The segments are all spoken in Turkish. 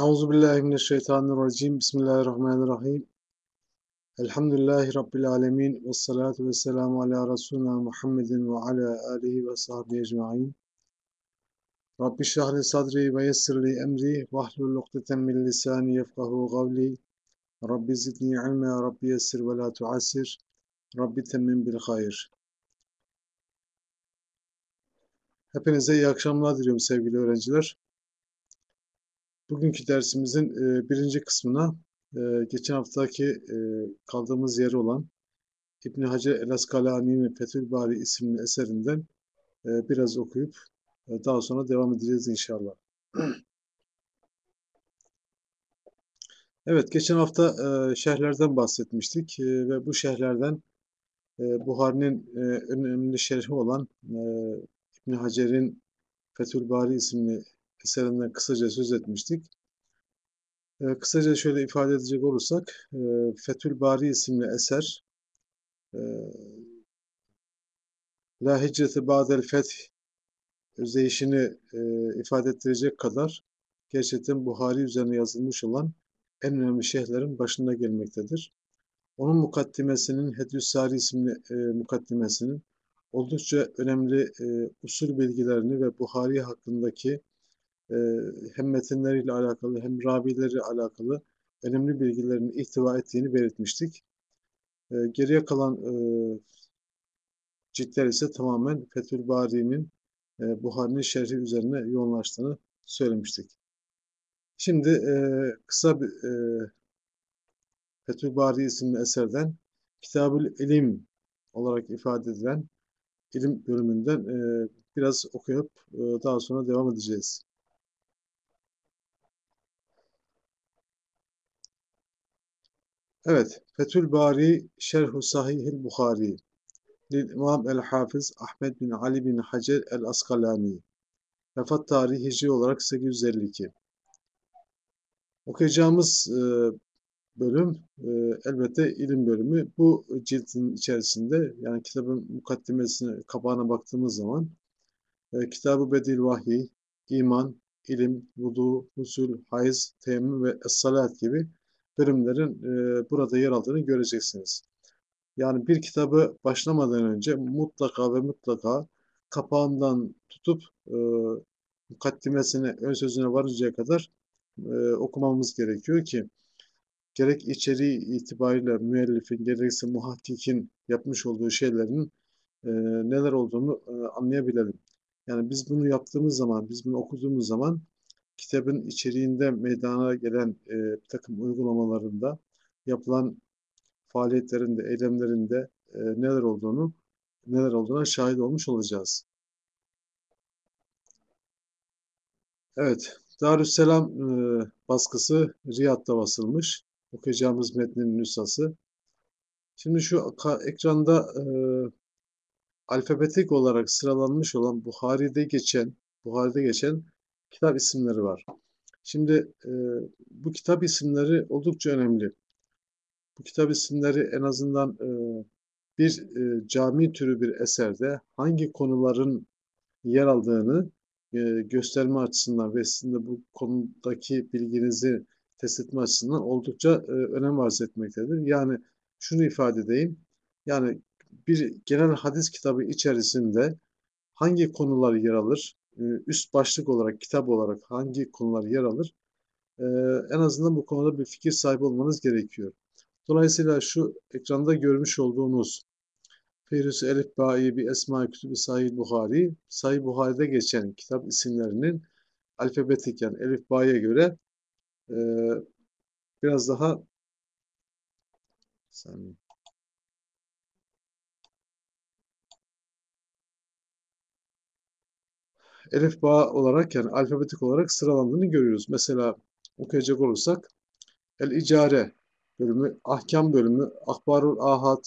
Euzu billahi mineşşeytanirracim. Bismillahirrahmanirrahim. Elhamdülillahi rabbil alamin ve salatu vesselamu ala resulina Muhammedin ve ala alihi ve sahbihi ecmaîn. Rabbi şrah li sadri ve yessir li emri ve hlul ukdeten min lisani yefkahu kavli. Rabbi zidni ilme, Rabbi yessir ve la tuassir. Rabbi temmim bil hayır. Hepinize iyi akşamlar diliyorum sevgili öğrenciler. Bugünkü dersimizin e, birinci kısmına e, geçen haftaki e, kaldığımız yeri olan İbn Hacer el Askalani'nin Fethül Bari isimli eserinden biraz okuyup daha sonra devam edeceğiz inşallah. Evet, geçen hafta şerhlerden bahsetmiştik ve bu şerhlerden Buhari'nin önemli şerhi olan İbn Hacer'in Fethül Bari isimli eserinden kısaca söz etmiştik. E, kısaca şöyle ifade edecek olursak, e, Fethül Bari isimli eser, e, La Hicreti Ba'del Feth özdeyişini e, ifade ettirecek kadar gerçekten Buhari üzerine yazılmış olan en önemli şehirlerin başında gelmektedir. Onun mukaddimesinin, Hedüs Sari isimli e, mukaddimesinin oldukça önemli e, usul bilgilerini ve Buhari hakkındaki e, hem metinleriyle alakalı hem ravileri alakalı önemli bilgilerini ihtiva ettiğini belirtmiştik. E, geriye kalan e, ciltler ise tamamen Fethül Bari'nin e, Buhari'nin şerhi üzerine yoğunlaştığını söylemiştik. Şimdi e, kısa bir e, Fethül Bari isimli eserden Kitabül İlim olarak ifade edilen ilim bölümünden e, biraz okuyup e, daha sonra devam edeceğiz. Evet, Fethül Bari Şerhu Sahihil Buhari Lil İmam el-Hafız Ahmet bin Ali bin Hacer el-Askalani Vefat tarihi Hicri olarak 852 Okuyacağımız e, bölüm e, elbette ilim bölümü. Bu ciltin içerisinde yani kitabın mukaddimesine, kapağına baktığımız zaman e, Kitabı Bedil Vahiy, iman, ilim, vudu, usul, hayız, teyemmüm ve es-salat gibi bölümlerin e, burada yer aldığını göreceksiniz. Yani bir kitabı başlamadan önce mutlaka ve mutlaka kapağından tutup e, mukaddimesine, ön sözüne varıncaya kadar e, okumamız gerekiyor ki gerek içeriği itibariyle müellifin gerekse muhakkikin yapmış olduğu şeylerin e, neler olduğunu e, anlayabilelim. Yani biz bunu yaptığımız zaman, biz bunu okuduğumuz zaman kitabın içeriğinde meydana gelen e, bir takım uygulamalarında yapılan faaliyetlerinde, eylemlerinde e, neler olduğunu neler olduğuna şahit olmuş olacağız. Evet, Darüsselam e, baskısı Riyad'da basılmış. Okuyacağımız metnin nüshası. Şimdi şu ekranda e, alfabetik olarak sıralanmış olan Buhari'de geçen Buhari'de geçen kitap isimleri var. Şimdi e, bu kitap isimleri oldukça önemli. Bu kitap isimleri en azından e, bir e, cami türü bir eserde hangi konuların yer aldığını e, gösterme açısından ve sizin de bu konudaki bilginizi test etme açısından oldukça e, önem arz etmektedir. Yani şunu ifade edeyim. Yani bir genel hadis kitabı içerisinde hangi konular yer alır? E, üst başlık olarak, kitap olarak hangi konular yer alır? E, en azından bu konuda bir fikir sahibi olmanız gerekiyor. Dolayısıyla şu ekranda görmüş olduğunuz Feyrus Elif Ba'i bir Esma-i Kütübü Sahih Buhari, Sahih Buhari'de geçen kitap isimlerinin alfabetik yani Elif Ba'i'ye göre e, biraz daha saniye. Elif bağ olarak yani alfabetik olarak sıralandığını görüyoruz. Mesela okuyacak olursak El İcare bölümü, Ahkam bölümü, Ahbarul Ahad,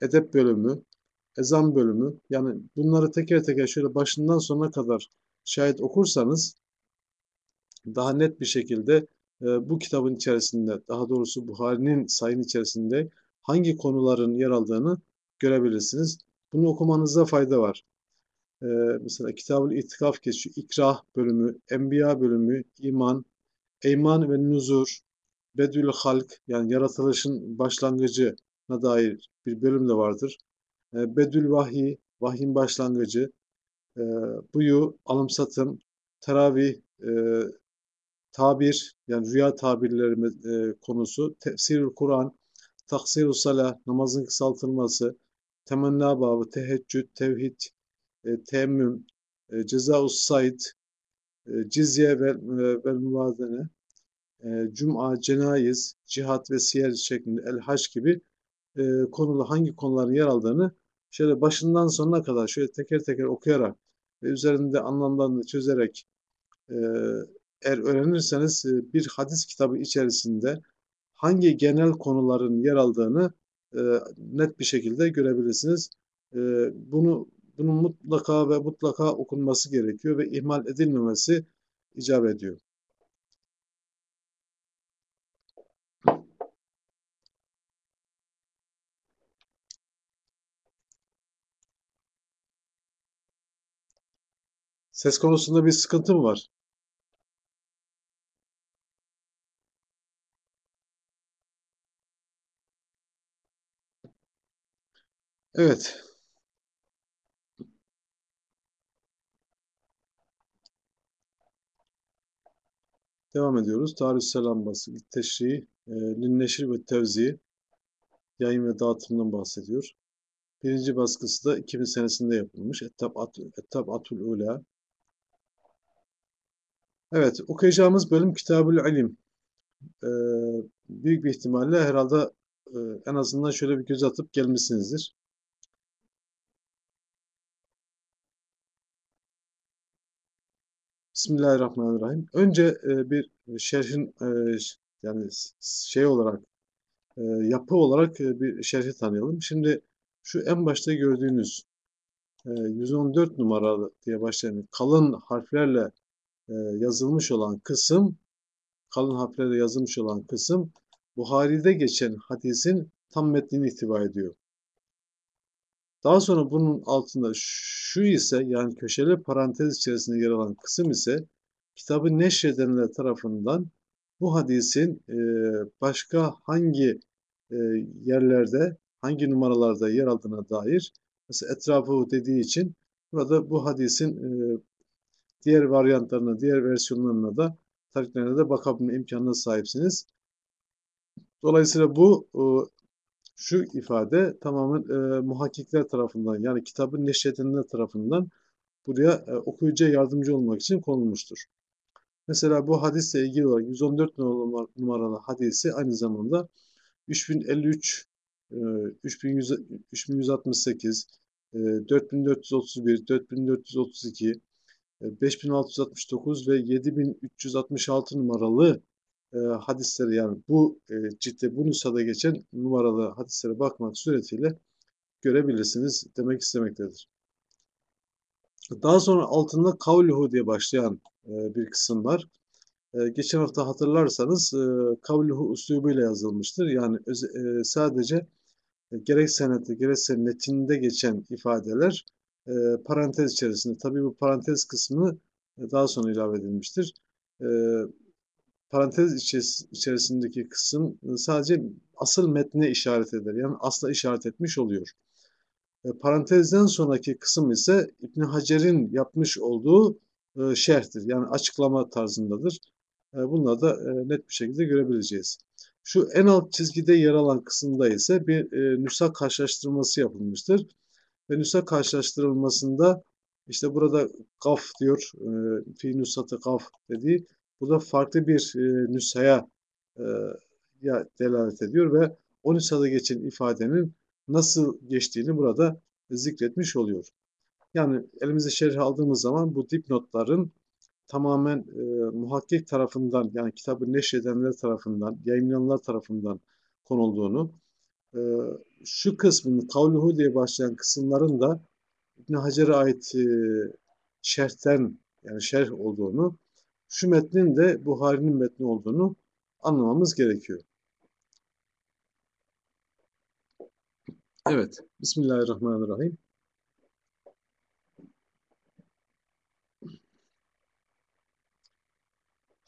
Edep bölümü, Ezan bölümü yani bunları teker teker şöyle başından sonuna kadar şayet okursanız daha net bir şekilde e, bu kitabın içerisinde daha doğrusu Buhari'nin sayın içerisinde hangi konuların yer aldığını görebilirsiniz. Bunu okumanızda fayda var. Ee, mesela Kitab-ı İtikaf geçiyor. İkrah bölümü, Enbiya bölümü, iman, Eyman ve Nuzur, Bedül Halk yani yaratılışın başlangıcına dair bir bölüm de vardır. E, Bedül Vahiy, vahyin başlangıcı, e, buyu, alımsatım, teravih, e, tabir yani rüya tabirleri e, konusu, tefsirül Kur'an, taksirü salah, namazın kısaltılması, temenna babı, teheccüd, tevhid, e, teemmüm, e, ceza-us e, cizye ve, e, ve müvazene, e, cuma, cenayiz, cihat ve siyer şeklinde el hac gibi konulu hangi konuların yer aldığını şöyle başından sonuna kadar şöyle teker teker okuyarak ve üzerinde anlamlarını çözerek eğer öğrenirseniz bir hadis kitabı içerisinde hangi genel konuların yer aldığını e, net bir şekilde görebilirsiniz. E, bunu bunun mutlaka ve mutlaka okunması gerekiyor ve ihmal edilmemesi icap ediyor. Ses konusunda bir sıkıntı mı var? Evet. Devam ediyoruz. Tarih selam bası, teşri, e, linneşir ve tevzi, yayın ve dağıtımdan bahsediyor. Birinci baskısı da 2000 senesinde yapılmış. Ettab, At, Ettab Atul Ula. Evet, okuyacağımız bölüm Kitabül İlim. Ee, büyük bir ihtimalle herhalde e, en azından şöyle bir göz atıp gelmişsinizdir. Bismillahirrahmanirrahim. Önce e, bir şerhin e, yani şey olarak e, yapı olarak e, bir şerhi tanıyalım. Şimdi şu en başta gördüğünüz e, 114 numaralı diye başlayan kalın harflerle e, yazılmış olan kısım kalın harflerle yazılmış olan kısım Buhari'de geçen hadisin tam metnini ihtiva ediyor. Daha sonra bunun altında şu ise yani köşeli parantez içerisinde yer alan kısım ise kitabı neşredenler tarafından bu hadisin e, başka hangi e, yerlerde, hangi numaralarda yer aldığına dair mesela etrafı dediği için burada bu hadisin e, diğer varyantlarına, diğer versiyonlarına da tarihlerine de bakabilme imkanına sahipsiniz. Dolayısıyla bu şu ifade tamamen e, muhakkikler tarafından yani kitabın neşredenler tarafından buraya e, okuyucuya yardımcı olmak için konulmuştur. Mesela bu hadisle ilgili olarak 114 numaralı hadisi aynı zamanda 3053, e, 3100, 3168, e, 4431, 4432, e, 5669 ve 7366 numaralı e, hadisleri yani bu e, ciltte bu nüshada geçen numaralı hadislere bakmak suretiyle görebilirsiniz demek istemektedir. Daha sonra altında kavluhu diye başlayan e, bir kısım var. E, geçen hafta hatırlarsanız e, kavluhu uslubuyla yazılmıştır. Yani öz, e, sadece e, gerek senette gerekse metinde geçen ifadeler e, parantez içerisinde. Tabii bu parantez kısmı e, daha sonra ilave edilmiştir. E, parantez içerisindeki kısım e, sadece asıl metne işaret eder. Yani asla işaret etmiş oluyor. E, parantezden sonraki kısım ise İbn Hacer'in yapmış olduğu e, şerhtir. Yani açıklama tarzındadır. Bunları da net bir şekilde görebileceğiz. Şu en alt çizgide yer alan kısımda ise bir e, nüsa karşılaştırması yapılmıştır. Ve nüsa karşılaştırılmasında işte burada kaf diyor, e, fi nüsatı kaf dediği bu da farklı bir e, nüshaya e, ya delalet ediyor ve o nüshada geçen ifadenin nasıl geçtiğini burada zikretmiş oluyor. Yani elimize şerh aldığımız zaman bu dipnotların tamamen e, muhakkik tarafından yani kitabı neşredenler tarafından, yayınlayanlar tarafından konulduğunu, e, şu kısmın kavluhu diye başlayan kısımların da İbn Hacer'e ait e, şerhten yani şerh olduğunu şu metnin de Buhari'nin metni olduğunu anlamamız gerekiyor. Evet, Bismillahirrahmanirrahim.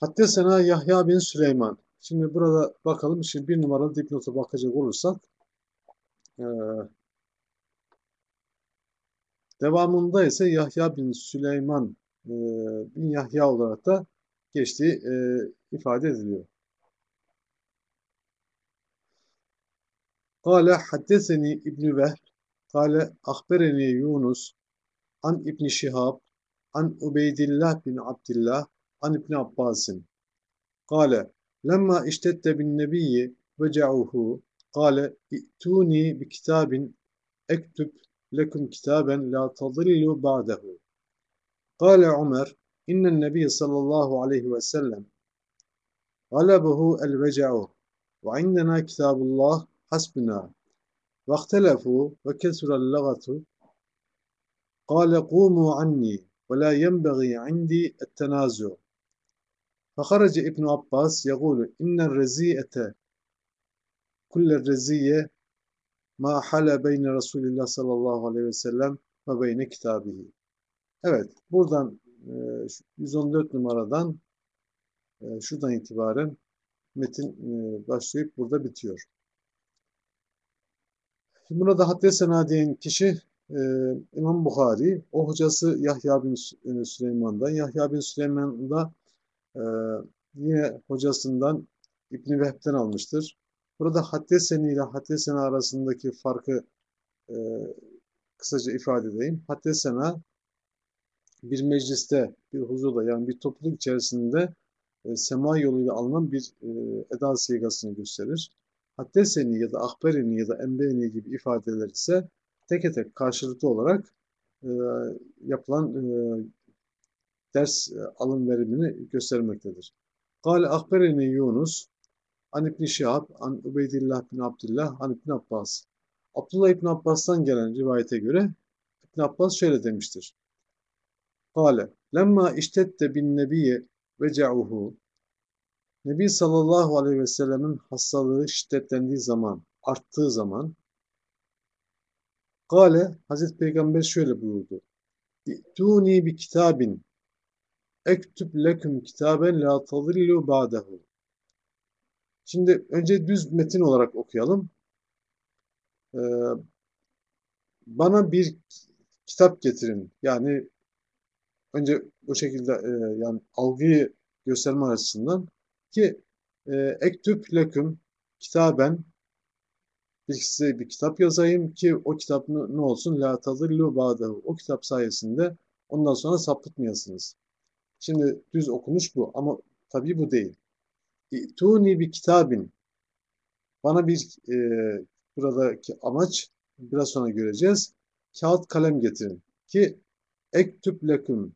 Haddesena Yahya bin Süleyman. Şimdi burada bakalım. Şimdi bir numaralı dipnota bakacak olursak ee, devamında ise Yahya bin Süleyman e, bin Yahya olarak da geçtiği e, ifade ediliyor. Kale haddeseni İbn Vehb kale ahbereni Yunus an İbn Şihab an Ubeydillah bin Abdillah an İbn Abbasin kale lemma iştette bin nebiyyi veca'uhu kale i'tuni bi kitabin ektüb lekum kitaben la tadillu ba'dehu kale Ömer innen nebiy sallallahu aleyhi ve sellem غلبه الوجع وعندنا كتاب الله حسبنا واختلفوا وكثر اللغة قال قوموا عني ولا ينبغي عندي التنازع فخرج ابن عباس يقول إن الرزية كل الرزية ما حل بين رسول الله sallallahu aleyhi ve sellem ve beyne kitabihi. Evet, buradan 114 numaradan şuradan itibaren metin başlayıp burada bitiyor. Şimdi burada haddesena diyen kişi İmam Bukhari, o hocası Yahya bin Süleyman'dan. Yahya bin Süleyman da yine hocasından İbn Vehb'den almıştır. Burada haddeseni ile haddesena arasındaki farkı kısaca ifade edeyim. Haddesena bir mecliste, bir huzurda yani bir topluluk içerisinde e, sema yoluyla alınan bir e, eda sigasını gösterir. Haddeseni ya da ahberini ya da embeni gibi ifadeler ise tek tek karşılıklı olarak e, yapılan e, ders e, alım verimini göstermektedir. Kale ahberini Yunus an İbni Şihab, an Ubeydillah bin Abdillah, an İbni Abbas. Abdullah İbni Abbas'tan gelen rivayete göre İbni Abbas şöyle demiştir. Kale, lemma iştette bin nebiye veca'uhu. Nebi sallallahu aleyhi ve sellemin hastalığı şiddetlendiği zaman, arttığı zaman Kale, Hazreti Peygamber şöyle buyurdu. İ'tuni bi kitabin ektüb leküm kitaben la tadillu ba'dehu. Şimdi önce düz metin olarak okuyalım. Ee, bana bir kitap getirin. Yani önce bu şekilde e, yani algıyı gösterme açısından ki e, ektüb leküm kitaben size bir kitap yazayım ki o kitap ne, olsun la tadillu ba'dehu. O kitap sayesinde ondan sonra sapıtmayasınız. Şimdi düz okunuş bu ama tabii bu değil. İ'tuni bir kitabin. Bana bir e, buradaki amaç biraz sonra göreceğiz. Kağıt kalem getirin ki ektüb leküm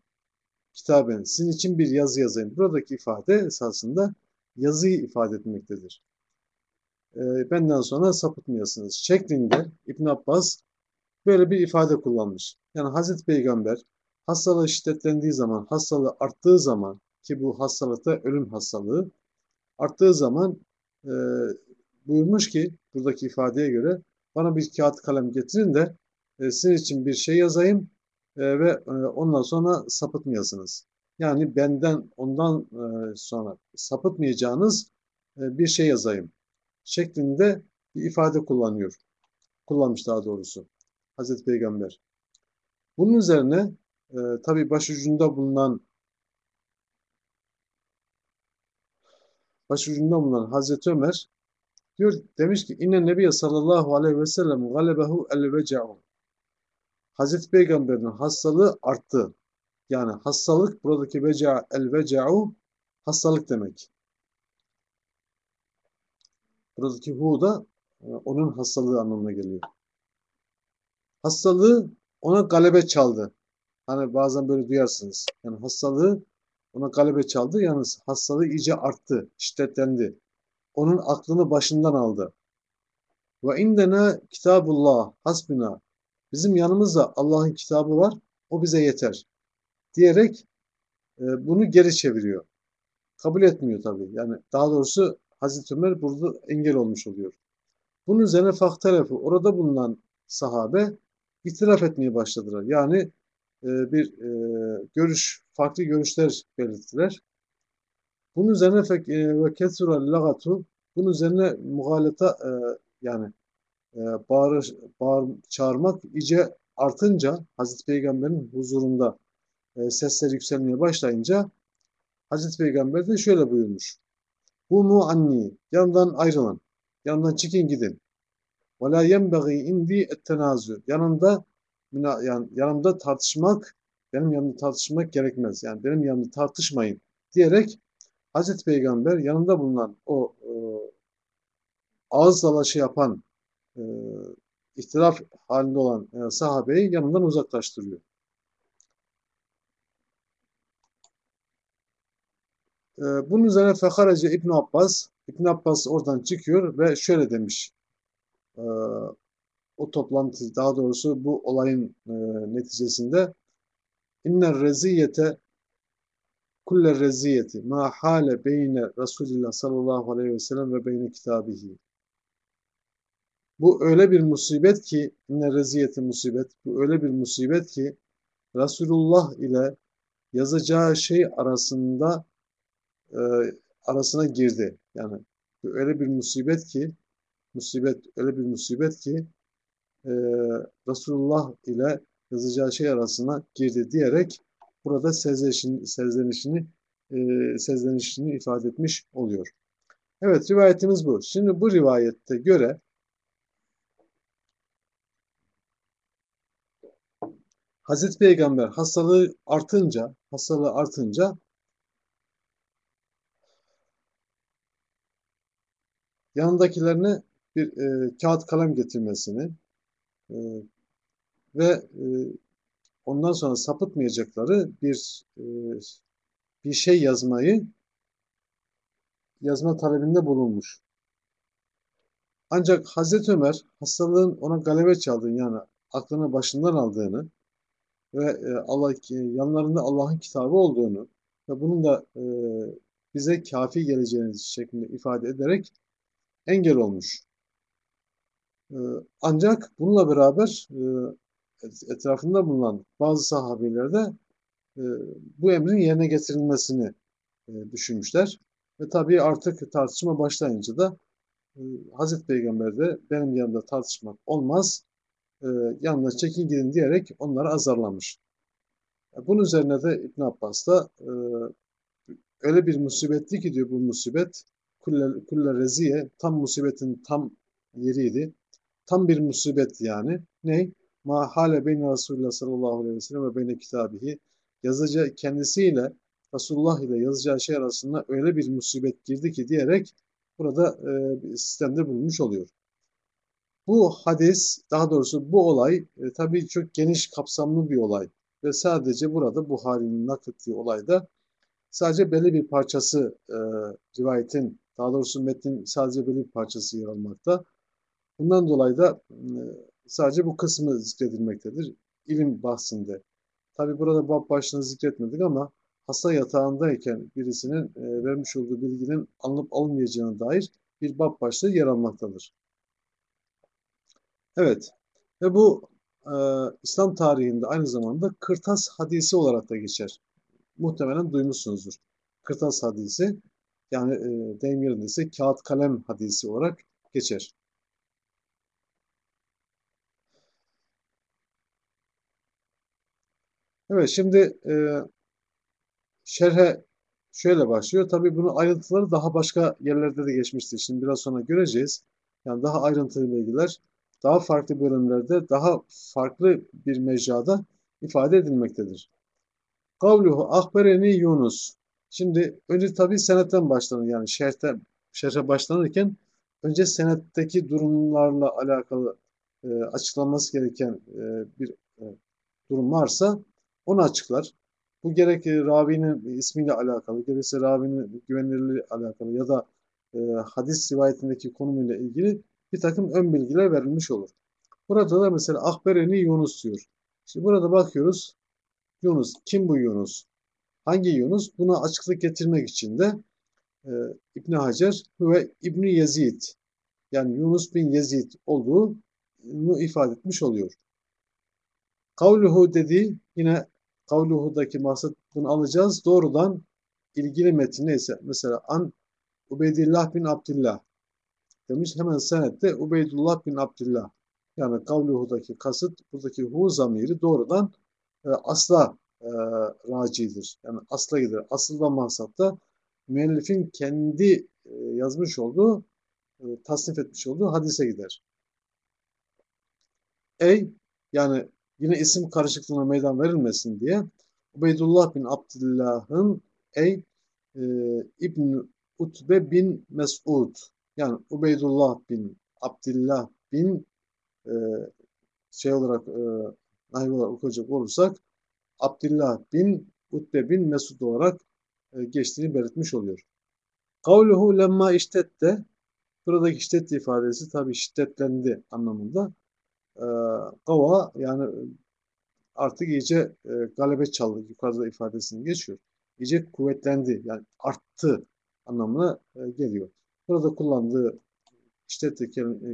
kitaben sizin için bir yazı yazayım. Buradaki ifade esasında yazıyı ifade etmektedir. E, benden sonra sapıtmayasınız şeklinde İbn Abbas böyle bir ifade kullanmış. Yani Hazreti Peygamber hastalığı şiddetlendiği zaman, hastalığı arttığı zaman ki bu hastalıkta ölüm hastalığı arttığı zaman e, buyurmuş ki buradaki ifadeye göre bana bir kağıt kalem getirin de e, sizin için bir şey yazayım e, ve e, ondan sonra sapıtmayasınız. Yani benden ondan e, sonra sapıtmayacağınız e, bir şey yazayım şeklinde bir ifade kullanıyor. Kullanmış daha doğrusu Hazreti Peygamber. Bunun üzerine e, tabi başucunda bulunan başucunda bulunan Hazreti Ömer diyor demiş ki inne nebiye sallallahu aleyhi ve sellem galebehu el veca'u Hazreti Peygamber'in hastalığı arttı. Yani hastalık buradaki veca el veca'u hastalık demek. Buradaki hu da e, onun hastalığı anlamına geliyor. Hastalığı ona galebe çaldı. Hani bazen böyle duyarsınız. Yani hastalığı ona galebe çaldı. Yalnız hastalığı iyice arttı, şiddetlendi. Onun aklını başından aldı. Ve indena kitabullah hasbina. Bizim yanımızda Allah'ın kitabı var. O bize yeter. Diyerek e, bunu geri çeviriyor. Kabul etmiyor tabii. Yani daha doğrusu Hazreti Ömer burada engel olmuş oluyor. Bunun üzerine faktelefu orada bulunan sahabe itiraf etmeye başladılar. Yani e, bir e, görüş, farklı görüşler belirttiler. Bunun üzerine e, ve kesura lagatu bunun üzerine muhalata e, yani e, bağır, bağır, çağırmak iyice artınca Hazreti Peygamber'in huzurunda e, sesler yükselmeye başlayınca Hazreti Peygamber de şöyle buyurmuş. Bu mu anni yandan ayrılın. Yandan çıkın gidin. Ve la yenbeği indi ettenazu. Yanında yani yanımda tartışmak benim yanımda tartışmak gerekmez. Yani benim yanımda tartışmayın diyerek Hazreti Peygamber yanında bulunan o e, ağız dalaşı yapan e, ihtilaf halinde olan e, sahabeyi yanından uzaklaştırıyor. E, bunun üzerine Fekarece İbn Abbas İbn Abbas oradan çıkıyor ve şöyle demiş. E, o toplantı daha doğrusu bu olayın e, neticesinde inner reziyete kulle reziyeti ma hale beyne Resulillah sallallahu aleyhi ve sellem ve beyne kitabihi. Bu öyle bir musibet ki inne reziyeti musibet. Bu öyle bir musibet ki Resulullah ile yazacağı şey arasında e, arasına girdi. Yani öyle bir musibet ki musibet öyle bir musibet ki e, Resulullah ile yazacağı şey arasına girdi diyerek burada sezlenişini, e, sezlenişini ifade etmiş oluyor. Evet rivayetimiz bu. Şimdi bu rivayette göre Hazreti Peygamber hastalığı artınca, hastalığı artınca yanındakilerine bir e, kağıt kalem getirmesini e, ve e, ondan sonra sapıtmayacakları bir e, bir şey yazmayı yazma talebinde bulunmuş. Ancak Hazreti Ömer hastalığın ona galebe çaldığını yani aklını başından aldığını ve e, Allah yanlarında Allah'ın kitabı olduğunu ve bunun da e, bize kafi geleceğini şeklinde ifade ederek engel olmuş. E, ancak bununla beraber etrafında bulunan bazı sahabeler de bu emrin yerine getirilmesini düşünmüşler. Ve tabii artık tartışma başlayınca da Hazreti Peygamber de benim yanımda tartışmak olmaz, e, çekin gidin diyerek onları azarlamış. Bunun üzerine de İbn Abbas da e, öyle bir musibetli ki diyor bu musibet kulle, reziye tam musibetin tam yeriydi. Tam bir musibet yani. Ne? Ma hale beyne Resulullah sallallahu aleyhi ve sellem ve beyne kitabihi yazıcı kendisiyle Resulullah ile yazacağı şey arasında öyle bir musibet girdi ki diyerek burada e, sistemde bulunmuş oluyor. Bu hadis, daha doğrusu bu olay e, tabii çok geniş kapsamlı bir olay ve sadece burada Buhari'nin naklettiği olayda sadece belli bir parçası e, rivayetin, daha doğrusu metnin sadece belli bir parçası yer almakta. Bundan dolayı da e, sadece bu kısmı zikredilmektedir ilim bahsinde. Tabi burada bab başlığını zikretmedik ama hasta yatağındayken birisinin e, vermiş olduğu bilginin alınıp alınmayacağına dair bir bab başlığı yer almaktadır. Evet ve bu e, İslam tarihinde aynı zamanda kırtas hadisi olarak da geçer. Muhtemelen duymuşsunuzdur. Kırtas hadisi yani e, deyim yerinde kağıt kalem hadisi olarak geçer. Evet şimdi e, şerhe şöyle başlıyor. Tabii bunun ayrıntıları daha başka yerlerde de geçmiştir. Şimdi biraz sonra göreceğiz. Yani daha ayrıntılı bilgiler daha farklı bölümlerde daha farklı bir mecrada ifade edilmektedir. Kavluhu ahbereni Yunus. Şimdi önce tabii senetten başlanır yani şerhte, şerhe başlanırken önce senetteki durumlarla alakalı e, açıklanması gereken e, bir e, durum varsa onu açıklar. Bu gerek ravinin ismiyle alakalı, gerekse ravinin güvenilirliği alakalı ya da e, hadis rivayetindeki konumuyla ilgili bir takım ön bilgiler verilmiş olur. Burada da mesela Akbereni Yunus diyor. Şimdi burada bakıyoruz. Yunus. Kim bu Yunus? Hangi Yunus? Buna açıklık getirmek için de e, İbn Hacer ve İbn Yezid yani Yunus bin Yezid olduğunu ifade etmiş oluyor. Kavluhu dediği yine kavluhudaki maksat bunu alacağız. Doğrudan ilgili metin neyse mesela an Ubeydillah bin Abdillah demiş. Hemen senette Ubeydullah bin Abdillah. Yani kavluhudaki kasıt buradaki hu zamiri doğrudan e, asla e, racidir. Yani asla gider. Asıldan maksat müellifin kendi e, yazmış olduğu e, tasnif etmiş olduğu hadise gider. Ey yani yine isim karışıklığına meydan verilmesin diye Ubeydullah bin Abdullah'ın ey e, İbn Utbe bin Mes'ud yani Ubeydullah bin Abdullah bin e, şey olarak e, nahiv olarak okuyacak olursak Abdullah bin Utbe bin Mesud olarak e, geçtiğini belirtmiş oluyor. Kavluhu lemma iştette buradaki iştet ifadesi tabi şiddetlendi anlamında. E, kava yani artık iyice e, galebe çaldı yukarıda ifadesini geçiyor. İyice kuvvetlendi yani arttı anlamına e, geliyor. Burada kullandığı iştette,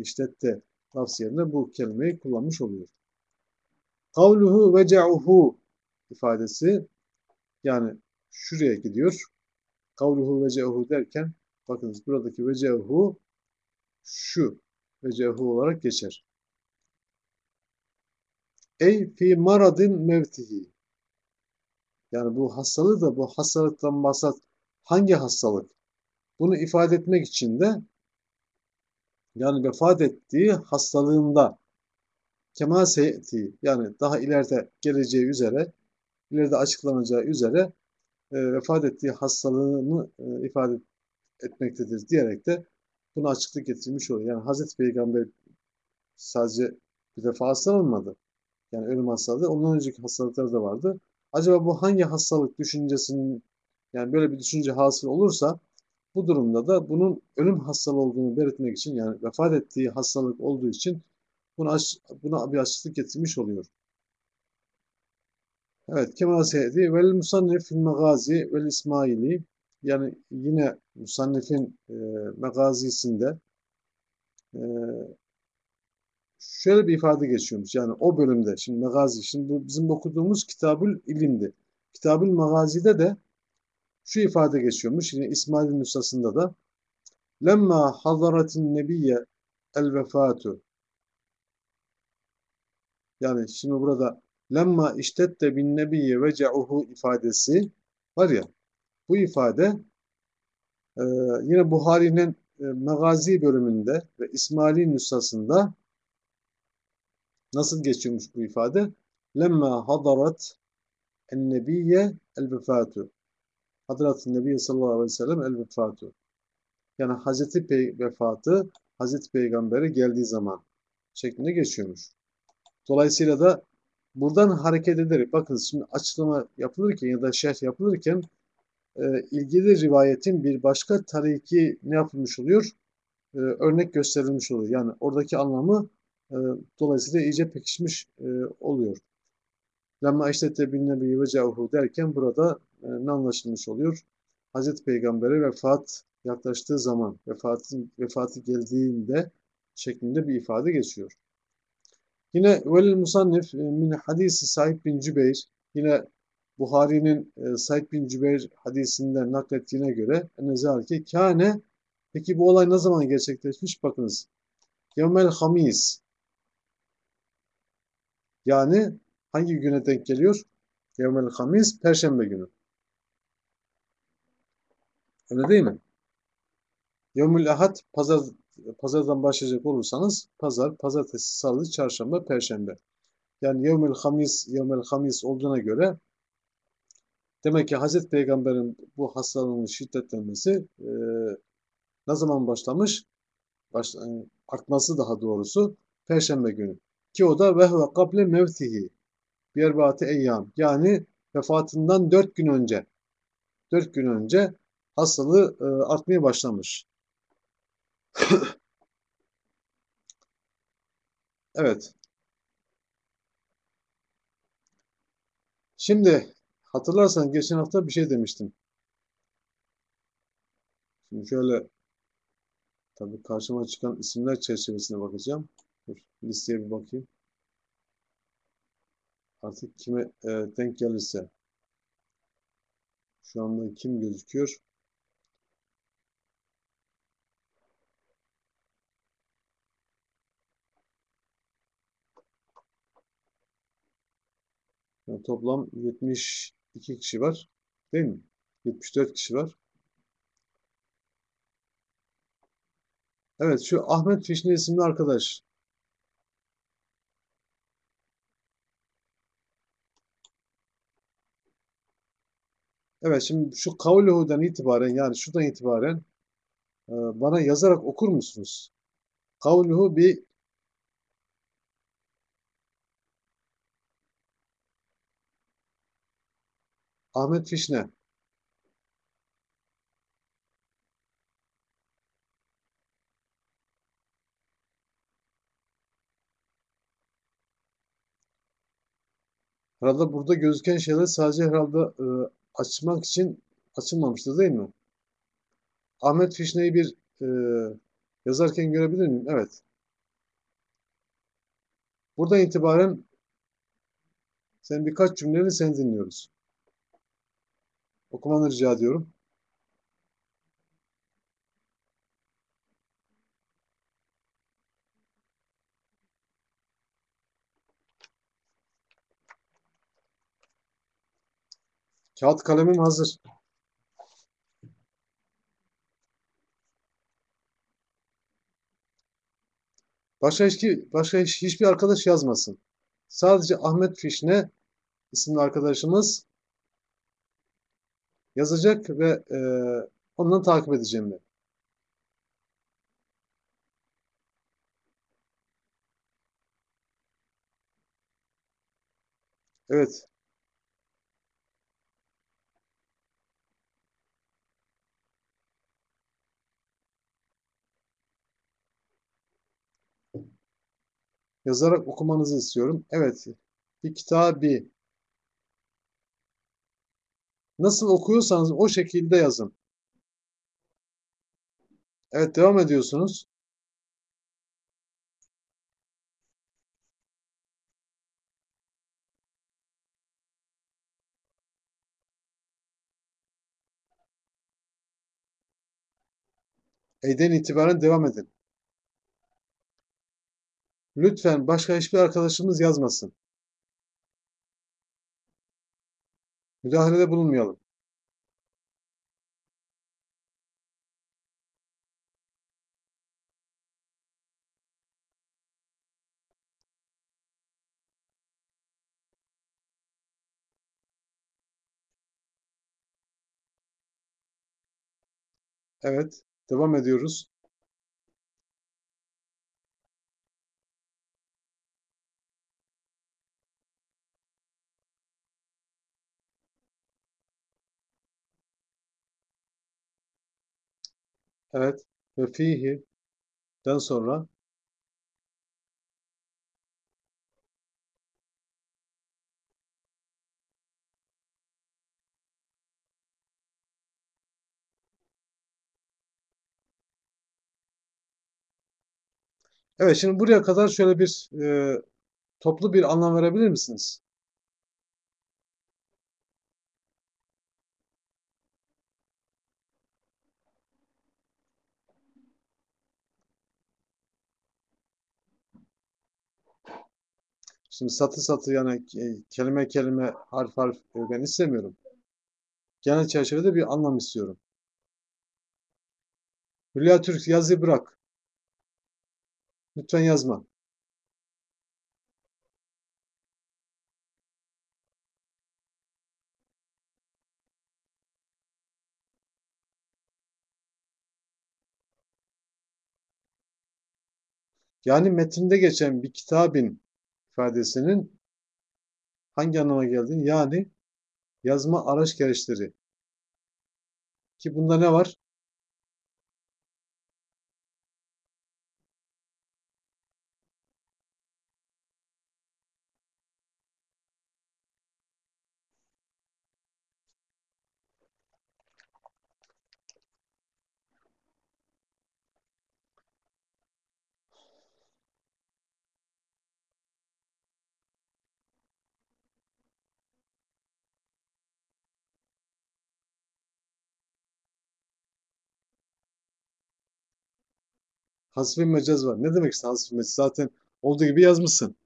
iştette tavsiyende bu kelimeyi kullanmış oluyor. Kavluhu veca'uhu ifadesi yani şuraya gidiyor. Kavluhu vecehu derken bakınız buradaki vecehu şu vecehu olarak geçer. Ey fi maradin mevtihi. Yani bu hastalığı da bu hastalıktan bahsat hangi hastalık? Bunu ifade etmek için de yani vefat ettiği hastalığında kemal seyeti yani daha ileride geleceği üzere ileride açıklanacağı üzere e, vefat ettiği hastalığını e, ifade etmektedir diyerek de bunu açıklık getirmiş oluyor. Yani Hazreti Peygamber sadece bir defa hastalanmadı. Yani ölüm hastalığı. Ondan önceki hastalıklar da vardı. Acaba bu hangi hastalık düşüncesinin yani böyle bir düşünce hasıl olursa bu durumda da bunun ölüm hastalığı olduğunu belirtmek için yani vefat ettiği hastalık olduğu için buna, buna bir açıklık getirmiş oluyor. Evet, Kemal Seydi vel musannif fil megazi vel İsmaili yani yine musannifin e, megazisinde e, şöyle bir ifade geçiyormuş. Yani o bölümde şimdi megazi şimdi bizim okuduğumuz kitabül ilimdi. Kitabül megazide de şu ifade geçiyormuş. Yine İsmail'in nüshasında da lemma hazaratin nebiyye el vefatu yani şimdi burada lemma iştette bin nebiyye vece'uhu ifadesi var ya bu ifade e, yine Buhari'nin e, Megazi bölümünde ve İsmail'in nüshasında nasıl geçiyormuş bu ifade? Lemma hadarat en nebiyye el vefatu Hazreti Nebi sallallahu aleyhi ve sellem el vefatu. Yani Hazreti Pey vefatı Hazreti Peygamber'e geldiği zaman şeklinde geçiyormuş. Dolayısıyla da buradan hareket ederek bakın şimdi açıklama yapılırken ya da şerh yapılırken e, ilgili rivayetin bir başka tariki ne yapılmış oluyor? E, örnek gösterilmiş oluyor. Yani oradaki anlamı e, dolayısıyla iyice pekişmiş e, oluyor. Lemma işlette bin nebi ve derken burada ne anlaşılmış oluyor? Hazreti Peygamber'e vefat yaklaştığı zaman, vefatın, vefatı geldiğinde şeklinde bir ifade geçiyor. Yine velil musannif e, min hadisi Said bin Cübeyr yine Buhari'nin e, Said bin Cübeyr hadisinden naklettiğine göre ki kâne peki bu olay ne zaman gerçekleşmiş? Bakınız. Yevmel hamis yani hangi güne denk geliyor? Yevmel hamis perşembe günü. Öyle değil mi? Yevmül Ahad pazar, pazardan başlayacak olursanız pazar, pazartesi, salı, çarşamba, perşembe. Yani Yevmül Hamis, Yevmül Hamis olduğuna göre demek ki Hazreti Peygamber'in bu hastalığının şiddetlenmesi e, ne zaman başlamış? Baş, e, artması daha doğrusu Perşembe günü. Ki o da vehve kable mevtihi bir erbaati eyyam. Yani vefatından dört gün önce. Dört gün önce hastalığı e, artmaya başlamış. evet. Şimdi hatırlarsan geçen hafta bir şey demiştim. Şimdi şöyle tabii karşıma çıkan isimler çerçevesine bakacağım. Dur, listeye bir bakayım. Artık kime e, denk gelirse. Şu anda kim gözüküyor? Yani toplam 72 kişi var. Değil mi? 74 kişi var. Evet şu Ahmet Fişne isimli arkadaş. Evet şimdi şu Kavluhu'dan itibaren yani şuradan itibaren e, bana yazarak okur musunuz? Kavluhu bir Ahmet Fişne. Herhalde burada gözüken şeyler sadece herhalde e, açmak için açılmamıştır değil mi? Ahmet Fişne'yi bir e, yazarken görebilir miyim? Evet. Buradan itibaren sen birkaç cümleni sen dinliyoruz. Okumanı rica ediyorum. Kağıt kalemim hazır. Başka hiç, başka hiç, hiçbir arkadaş yazmasın. Sadece Ahmet Fişne isimli arkadaşımız yazacak ve e, ondan takip edeceğim ben. Evet. Yazarak okumanızı istiyorum. Evet. Bir kitabı nasıl okuyorsanız o şekilde yazın. Evet devam ediyorsunuz. E'den itibaren devam edin. Lütfen başka hiçbir arkadaşımız yazmasın. Müdahalede bulunmayalım. Evet, devam ediyoruz. Evet, ve fihi'den sonra Evet, şimdi buraya kadar şöyle bir e, toplu bir anlam verebilir misiniz? Şimdi satı satı yani e, kelime kelime harf harf e, ben istemiyorum. Genel çerçevede bir anlam istiyorum. Hülya Türk yazı bırak. Lütfen yazma. Yani metinde geçen bir kitabın ifadesinin hangi anlama geldiğini yani yazma araç gereçleri. Ki bunda ne var? Hasfi mecaz var. Ne demek işte hasfi mecaz? Zaten olduğu gibi yazmışsın.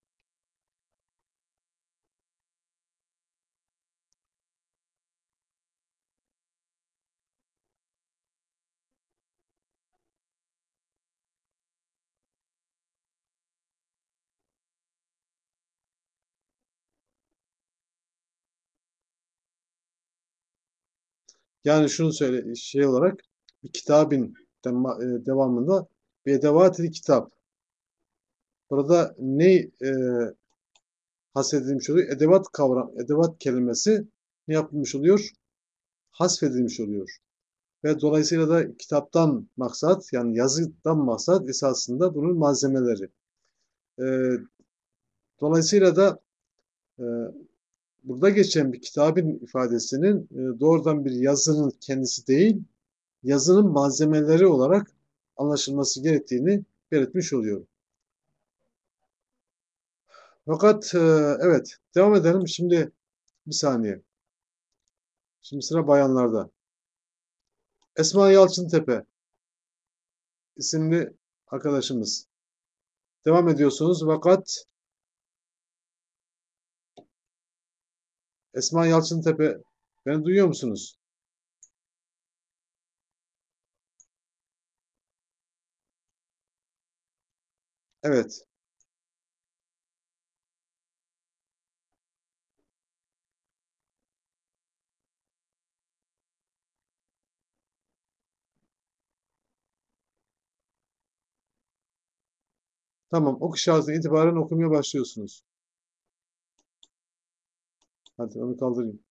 Yani şunu söyle şey olarak kitabın e, devamında bir edevat-ı kitap. Burada ne e, hasfedilmiş oluyor? Edevat kavram, edevat kelimesi ne yapılmış oluyor? Hasfedilmiş oluyor. Ve dolayısıyla da kitaptan maksat yani yazıdan maksat esasında bunun malzemeleri. E, dolayısıyla da e, burada geçen bir kitabın ifadesinin e, doğrudan bir yazının kendisi değil, yazının malzemeleri olarak anlaşılması gerektiğini belirtmiş oluyorum. Fakat e, evet devam edelim. Şimdi bir saniye. Şimdi sıra bayanlarda. Esma Yalçıntepe isimli arkadaşımız. Devam ediyorsunuz. Fakat Esma Yalçıntepe beni duyuyor musunuz? Evet. Tamam. Ok işaretine itibaren okumaya başlıyorsunuz. Hadi onu kaldırayım.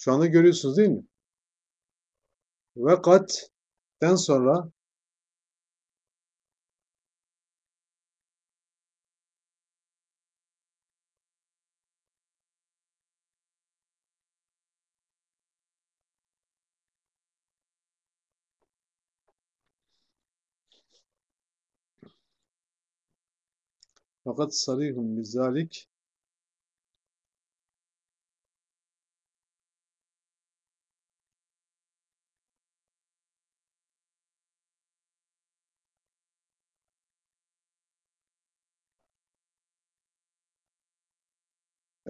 Şu anda görüyorsunuz değil mi? Ve kat'ten sonra fakat sarihun bizalik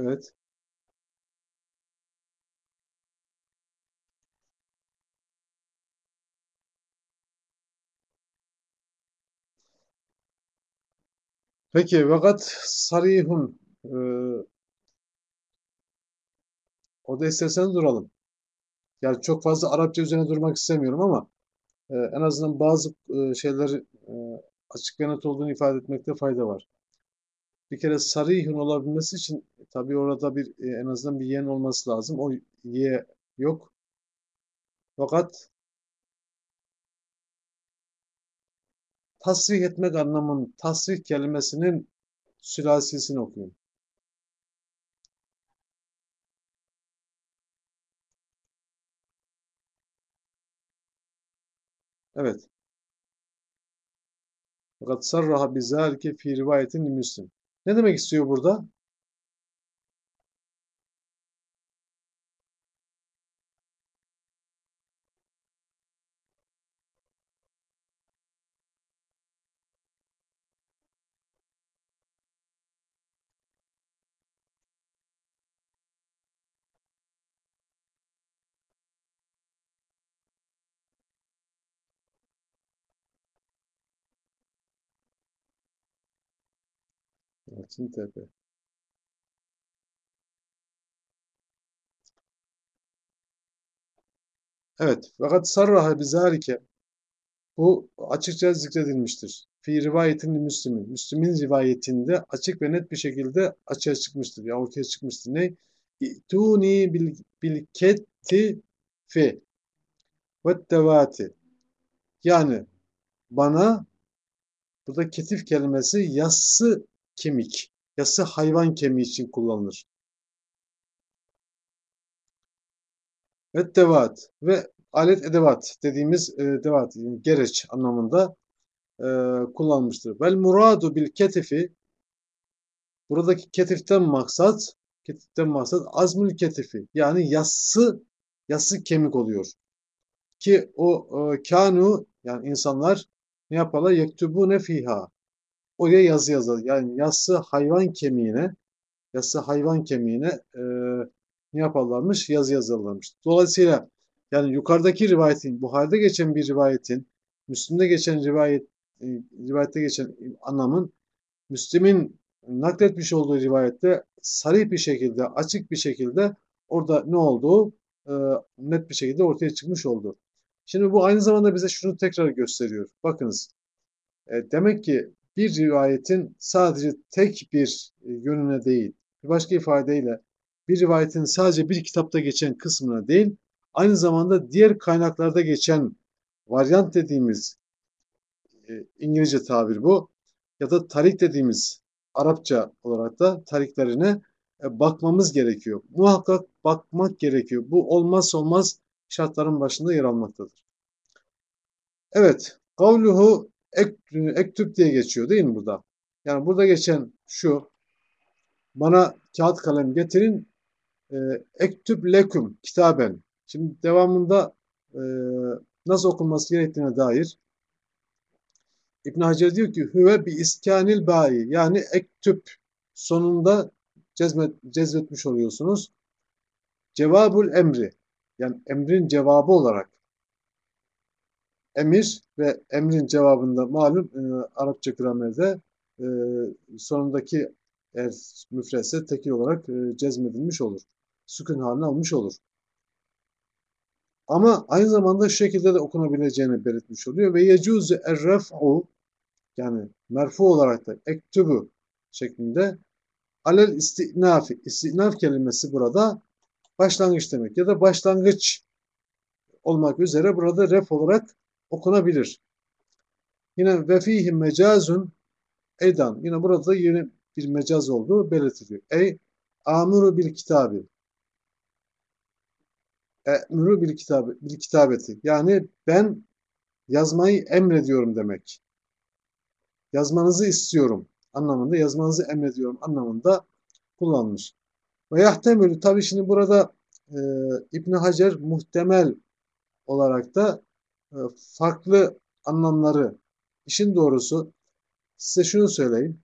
evet Peki fakat sarihun e, o da isterseniz duralım. Yani çok fazla Arapça üzerine durmak istemiyorum ama e, en azından bazı e, şeyleri e, açık ve net olduğunu ifade etmekte fayda var. Bir kere sarihun olabilmesi için tabii orada bir e, en azından bir yen olması lazım. O ye yok. Fakat tasrih etmek anlamının tasrih kelimesinin sülasisini okuyun. Evet. Fakat sarraha bizalike fi rivayetin müslim. Ne demek istiyor burada? Altıntepe. Evet. Fakat sarraha bizalike bu açıkça zikredilmiştir. Fi rivayetin Müslim'in. Müslim'in rivayetinde açık ve net bir şekilde açığa çıkmıştır. Ya ortaya çıkmıştır. Ne? İ'tuni bil, bil ketti fi ve devati. Yani bana burada ketif kelimesi yassı kemik, yassı hayvan kemiği için kullanılır. Ve devat ve alet edevat dediğimiz e, devat gereç anlamında e, kullanmıştır. Vel muradu bil ketifi buradaki ketiften maksat Ketiften maksat azmül ketifi. Yani yassı yassı kemik oluyor. Ki o e, kanu yani insanlar ne yaparlar? Yektubune fiha. Oraya yazı yazar. Yani yassı hayvan kemiğine yassı hayvan kemiğine e, ne yaparlarmış? Yazı yazarlarmış. Dolayısıyla yani yukarıdaki rivayetin, Buhari'de geçen bir rivayetin, Müslim'de geçen rivayet, e, rivayette geçen anlamın Müslim'in nakletmiş olduğu rivayette sarih bir şekilde, açık bir şekilde orada ne olduğu e, net bir şekilde ortaya çıkmış oldu. Şimdi bu aynı zamanda bize şunu tekrar gösteriyor. Bakınız, e, demek ki bir rivayetin sadece tek bir e, yönüne değil, bir başka ifadeyle bir rivayetin sadece bir kitapta geçen kısmına değil, aynı zamanda diğer kaynaklarda geçen varyant dediğimiz e, İngilizce tabir bu ya da tarik dediğimiz Arapça olarak da tariklerine e, bakmamız gerekiyor. Muhakkak bakmak gerekiyor. Bu olmaz olmaz şartların başında yer almaktadır. Evet, kavluhu ektüp diye geçiyor değil mi burada? Yani burada geçen şu, bana kağıt kalem getirin, e, ektüp leküm kitaben. Şimdi devamında e, nasıl okunması gerektiğine dair İbn Hacer diyor ki hüve bi iskanil bayi yani ektüp sonunda cezmet, cezbetmiş oluyorsunuz. Cevabul emri yani emrin cevabı olarak emir ve emrin cevabında malum e, Arapça gramerde e, sonundaki eğer müfresse tekil olarak e, cezmedilmiş olur. Sükun haline almış olur. Ama aynı zamanda şu şekilde de okunabileceğini belirtmiş oluyor. Ve yecuzu erref'u yani merfu olarak da ektubu şeklinde alel istinafi. İstinaf kelimesi burada başlangıç demek ya da başlangıç olmak üzere burada ref olarak okunabilir. Yine ve fihi mecazun edan. Yine burada yine bir mecaz olduğu belirtiliyor. Ey amuru bil kitabı. Emru bil kitabı, bil kitabeti. Yani ben yazmayı emrediyorum demek. Yazmanızı istiyorum anlamında, yazmanızı emrediyorum anlamında kullanmış. Ve yahtemülü tabi şimdi burada e, İbn Hacer muhtemel olarak da farklı anlamları işin doğrusu size şunu söyleyeyim.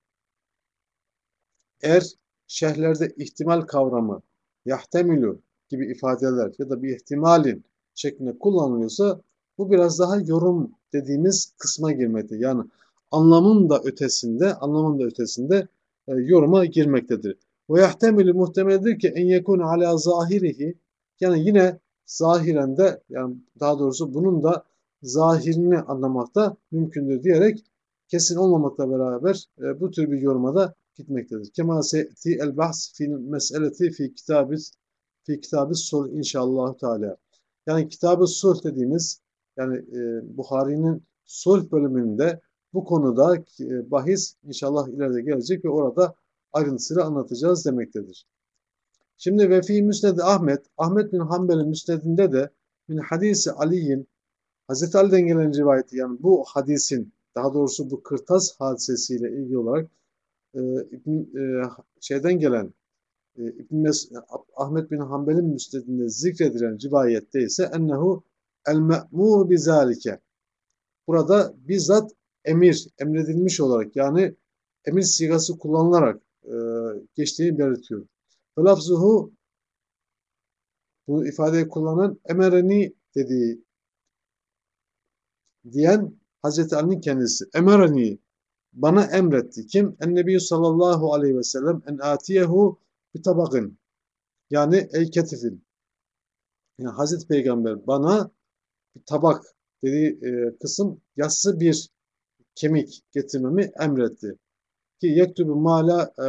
Eğer şehirlerde ihtimal kavramı yahtemülü gibi ifadeler ya da bir ihtimalin şeklinde kullanılıyorsa bu biraz daha yorum dediğimiz kısma girmekte. Yani anlamın da ötesinde, anlamın da ötesinde e, yoruma girmektedir. Ve yahtemülü muhtemeldir ki en yekun ala zahirihi yani yine zahiren de yani daha doğrusu bunun da zahirini anlamakta mümkündür diyerek kesin olmamakla beraber e, bu tür bir yoruma da gitmektedir. Kema se'ti el bahs fi meseleti fi kitabis fi kitabı sulh inşallah teala. Yani kitabı sulh dediğimiz yani e, Buhari'nin sulh bölümünde bu konuda e, bahis inşallah ileride gelecek ve orada ayrıntısıyla anlatacağız demektedir. Şimdi ve fi müsned Ahmet, Ahmet bin Hanbel'in müsnedinde de min hadisi Ali'nin Hazreti Ali'den gelen rivayeti yani bu hadisin daha doğrusu bu kırtas hadisesiyle ilgili olarak e, e, şeyden gelen e, İbn Mes Ahmet bin Hanbel'in müstedinde zikredilen rivayette ise ennehu el me'mur bizalike. Burada bizzat emir, emredilmiş olarak yani emir sigası kullanılarak e, geçtiğini belirtiyor. Ve lafzuhu bu ifadeyi kullanan emereni dediği diyen Hazreti Ali'nin kendisi. Emereni bana emretti. Kim? Ennebi sallallahu aleyhi ve sellem en atiyehu bir tabakın. Yani ey ketifin. Yani Hazreti Peygamber bana bir tabak dediği e, kısım yassı bir kemik getirmemi emretti. Ki yektubu mala e,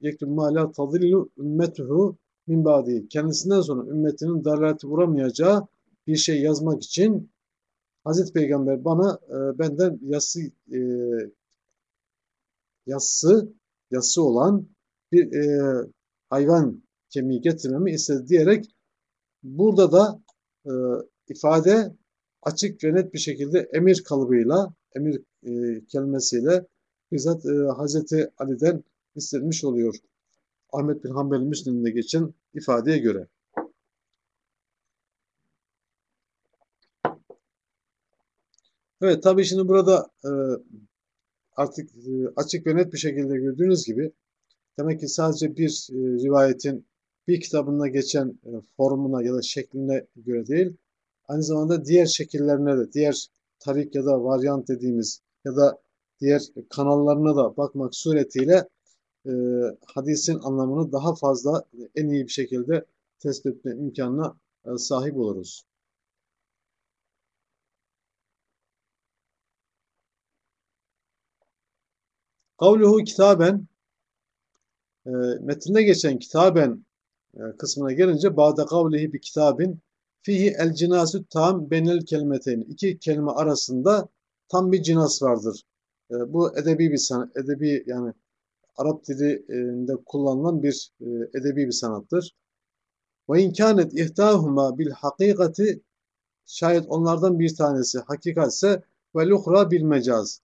yektubu mala tadillu ümmetuhu min badi. Kendisinden sonra ümmetinin dalalete uğramayacağı bir şey yazmak için Hazreti Peygamber bana e, benden yası e, yassı yası olan bir e, hayvan kemiği getirmemi istedi diyerek burada da e, ifade açık ve net bir şekilde emir kalıbıyla, emir e, kelimesiyle bizzat e, Hazreti Ali'den istenmiş oluyor. Ahmet bin Hanbel Müslim'de geçen ifadeye göre. Evet tabii şimdi burada e, artık e, açık ve net bir şekilde gördüğünüz gibi demek ki sadece bir e, rivayetin bir kitabında geçen formuna ya da şekline göre değil, aynı zamanda diğer şekillerine de, diğer tarik ya da varyant dediğimiz ya da diğer kanallarına da bakmak suretiyle hadisin anlamını daha fazla en iyi bir şekilde tespit etme imkanına sahip oluruz. Kavluhu kitaben e, metinde geçen kitaben e, kısmına gelince ba'de kavlihi bir kitabin fihi el cinasü tam benel kelimeteyn. İki kelime arasında tam bir cinas vardır. E, bu edebi bir sanat, edebi yani Arap dilinde kullanılan bir e, edebi bir sanattır. Ve inkânet ihtâhuma bil hakikati şayet onlardan bir tanesi hakikatse ve luhra bil mecaz.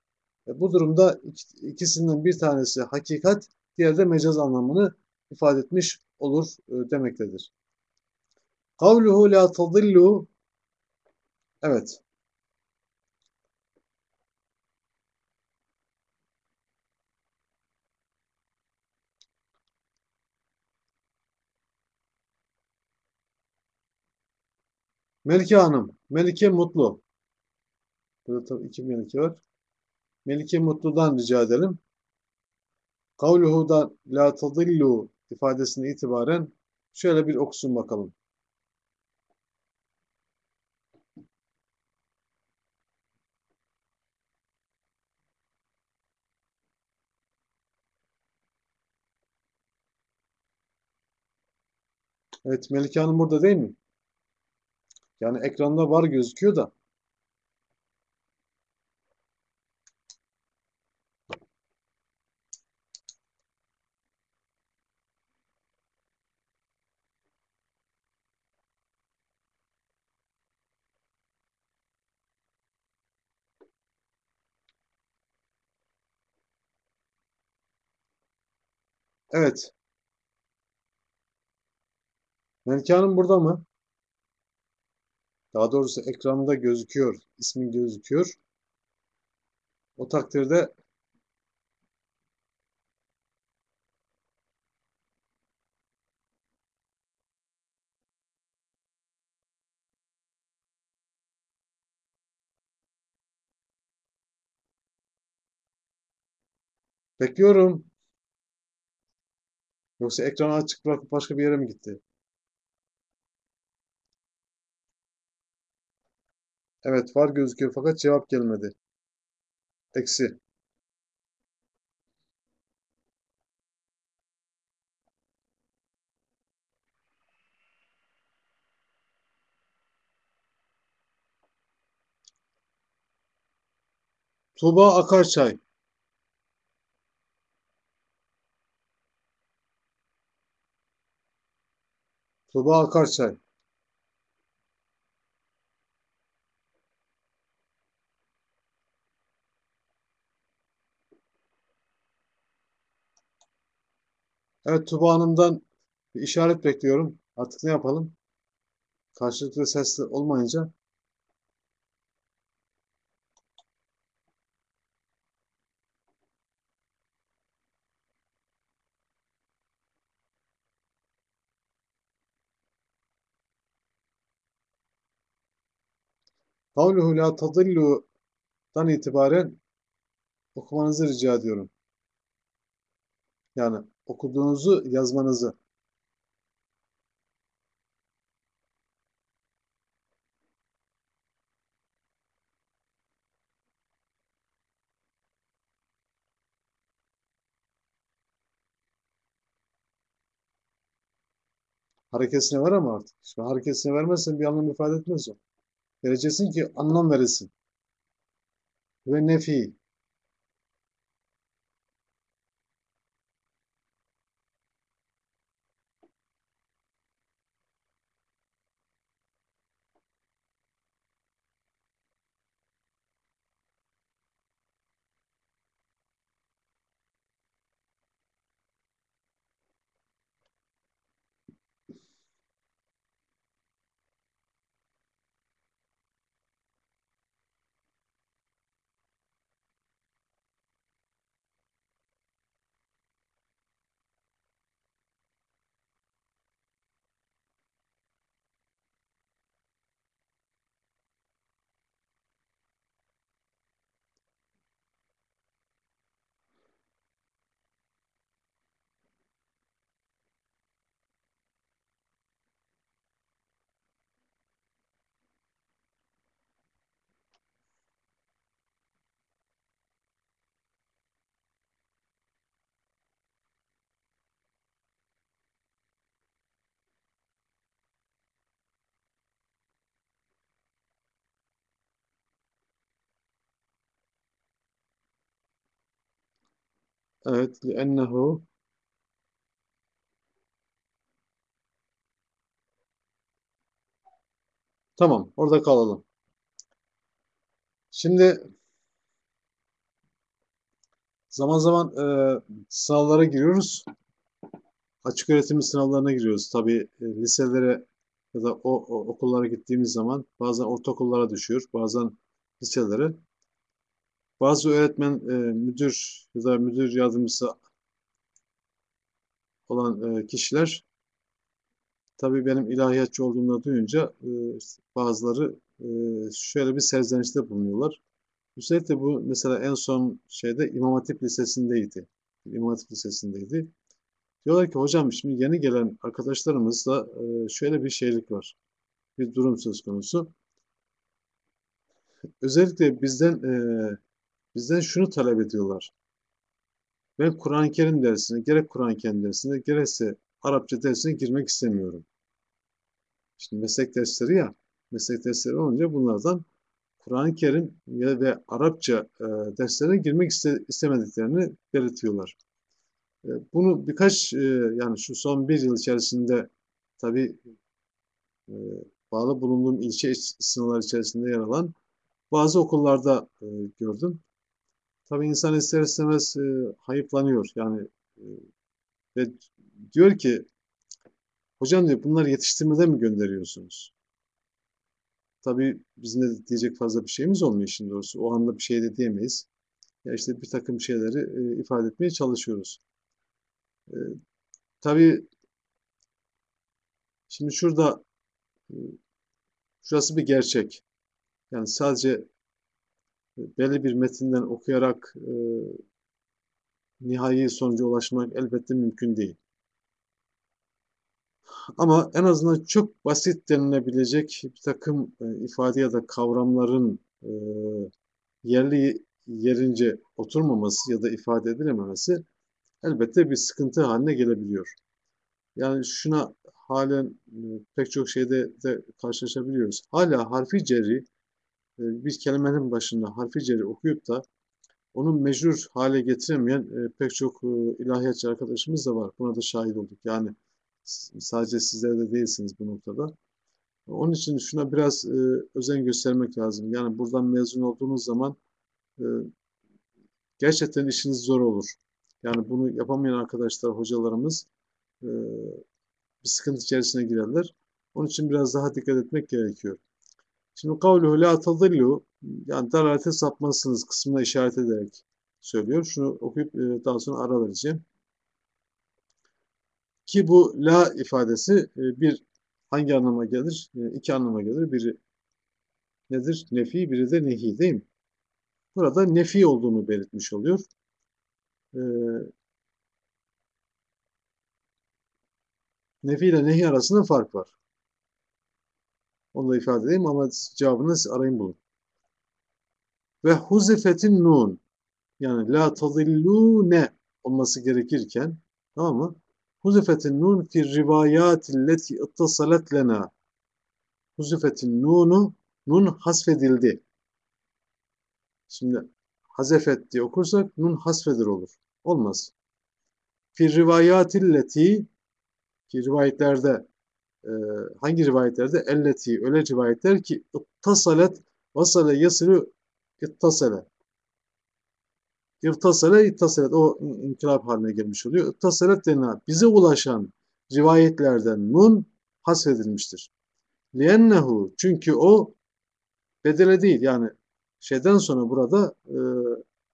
E, bu durumda ikisinden bir tanesi hakikat, diğeri de mecaz anlamını ifade etmiş olur e, demektedir. Kavluhu la tadillu Evet. Melike Hanım. Melike Mutlu. Burada tabii iki Melike var. Melike Mutlu'dan rica edelim. Kavluhu'dan la tadillu ifadesine itibaren şöyle bir okusun bakalım. Evet Melike Hanım burada değil mi? Yani ekranda var gözüküyor da. Evet. Melike Hanım burada mı? Daha doğrusu ekranda gözüküyor. ismin gözüküyor. O takdirde bekliyorum. Yoksa ekranı açık bırakıp başka bir yere mi gitti? Evet var gözüküyor fakat cevap gelmedi. Eksi. Tuğba Akarçay. Tuğba Akarçay. Evet Tuba Hanım'dan bir işaret bekliyorum. Artık ne yapalım? Karşılıklı sesli olmayınca Kavluhu la tadillu'dan itibaren okumanızı rica ediyorum. Yani okuduğunuzu yazmanızı. Harekesine ver ama artık. Şimdi harekesine vermezsen bir anlam ifade etmez o. Vereceksin ki anlam veresin. Ve nefi. Evet. لِأَنَّهُ Tamam. Orada kalalım. Şimdi zaman zaman e, sınavlara giriyoruz. Açık öğretim sınavlarına giriyoruz. Tabii e, liselere ya da o, o okullara gittiğimiz zaman bazen ortaokullara düşüyor, bazen liselere. Bazı öğretmen, e, müdür ya da müdür yardımcısı olan e, kişiler tabii benim ilahiyatçı olduğumu duyunca e, bazıları e, şöyle bir serzenişte bulunuyorlar. Özellikle bu mesela en son şeyde İmam Hatip Lisesi'ndeydi. İmam Hatip Lisesi'ndeydi. Diyorlar ki hocam şimdi yeni gelen arkadaşlarımızda e, şöyle bir şeylik var. Bir durum söz konusu. Özellikle bizden e, bizden şunu talep ediyorlar. Ben Kur'an-ı Kerim dersine, gerek Kur'an-ı Kerim dersine, gerekse Arapça dersine girmek istemiyorum. Şimdi meslek dersleri ya, meslek dersleri olunca bunlardan Kur'an-ı Kerim ve Arapça e, derslerine girmek iste, istemediklerini belirtiyorlar. E, bunu birkaç e, yani şu son bir yıl içerisinde tabii e, bağlı bulunduğum ilçe sınırları içerisinde yer alan bazı okullarda e, gördüm. Tabii insan ister istemez e, hayıflanıyor. Yani e, ve diyor ki hocam diyor bunları yetiştirmeden mi gönderiyorsunuz? Tabii bizim de diyecek fazla bir şeyimiz olmuyor işin doğrusu. O anda bir şey de diyemeyiz. Ya işte bir takım şeyleri e, ifade etmeye çalışıyoruz. E, tabii şimdi şurada e, şurası bir gerçek. Yani sadece belli bir metinden okuyarak e, nihai sonuca ulaşmak elbette mümkün değil. Ama en azından çok basit denilebilecek bir takım e, ifade ya da kavramların e, yerli yerince oturmaması ya da ifade edilememesi elbette bir sıkıntı haline gelebiliyor. Yani şuna halen e, pek çok şeyde de karşılaşabiliyoruz. Hala harfi cerri bir kelimenin başında harfi cerri okuyup da onun mecrur hale getiremeyen e, pek çok e, ilahiyatçı arkadaşımız da var. Buna da şahit olduk. Yani sadece sizler de değilsiniz bu noktada. Onun için şuna biraz e, özen göstermek lazım. Yani buradan mezun olduğunuz zaman e, gerçekten işiniz zor olur. Yani bunu yapamayan arkadaşlar, hocalarımız e, bir sıkıntı içerisine girerler. Onun için biraz daha dikkat etmek gerekiyor. Şimdi kavluhu la tadillu yani dalalete sapmazsınız kısmına işaret ederek söylüyor. Şunu okuyup e, daha sonra ara vereceğim. Ki bu la ifadesi e, bir hangi anlama gelir? E, iki anlama gelir. Biri nedir? Nefi, biri de nehi değil mi? Burada nefi olduğunu belirtmiş oluyor. Nefi ile nehi arasında fark var. Onu da ifade edeyim ama cevabını arayın bulun. Ve huzifetin nun yani la tadillune olması gerekirken tamam mı? Huzifetin nun fi rivayatilleti ittasalet lena. Huzifetin nunu nun hasfedildi. Şimdi hazefet diye okursak nun hasfedir olur. Olmaz. Fi rivayatilleti ki rivayetlerde e, hangi rivayetlerde elleti öyle rivayetler ki ittasalet vasale yasırı ittasale İrtasale ittasalet o inkılap haline gelmiş oluyor. İttasalet denilen bize ulaşan rivayetlerden nun hasfedilmiştir. Liennehu çünkü o bedele değil yani şeyden sonra burada e,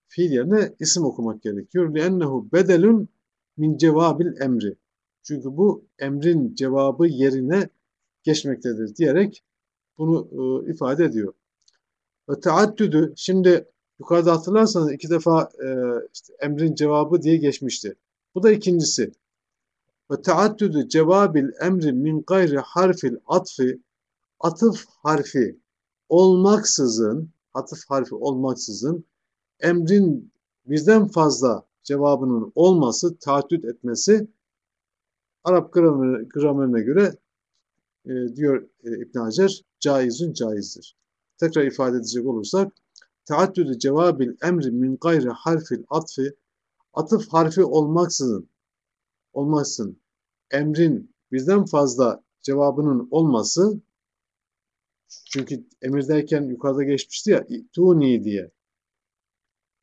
fiil yerine isim okumak gerekiyor. Liennehu bedelun min cevabil emri. Çünkü bu emrin cevabı yerine geçmektedir diyerek bunu e, ifade ediyor. Ve taaddüdü şimdi Yukarıda hatırlarsanız iki defa e, işte emrin cevabı diye geçmişti. Bu da ikincisi. Ve teaddüdü cevabil emri min gayri harfil atfi atıf harfi olmaksızın atıf harfi olmaksızın emrin birden fazla cevabının olması, taaddüt etmesi Arap gramer, gramerine göre e, diyor e, İbn Hacer caizun caizdir. Tekrar ifade edecek olursak taaddüdü cevabil emri min gayri harfil atfi atıf harfi olmaksızın olmaksızın emrin birden fazla cevabının olması çünkü emir derken yukarıda geçmişti ya tuni diye.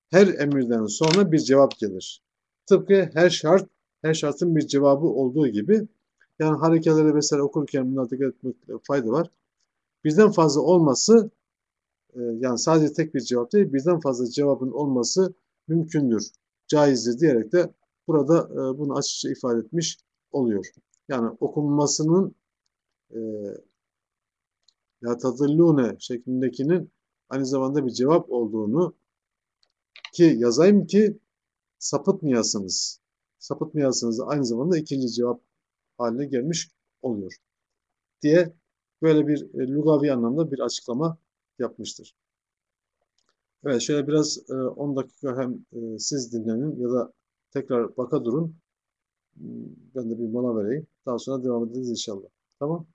Her emirden sonra bir cevap gelir. Tıpkı her şart, her şartın bir cevabı olduğu gibi yani harekeleri vesaire okurken buna dikkat etmekte fayda var. Birden fazla olması e, yani sadece tek bir cevap değil birden fazla cevabın olması mümkündür, caizdir diyerek de burada e, bunu açıkça ifade etmiş oluyor. Yani okunmasının e, la tadillune şeklindekinin aynı zamanda bir cevap olduğunu ki yazayım ki sapıtmayasınız. Sapıtmayasınız aynı zamanda ikinci cevap haline gelmiş oluyor. Diye böyle bir e, lugavi anlamda bir açıklama yapmıştır. Evet şöyle biraz e, 10 dakika hem e, siz dinlenin ya da tekrar baka durun. Ben de bir mola vereyim. Daha sonra devam ederiz inşallah. Tamam.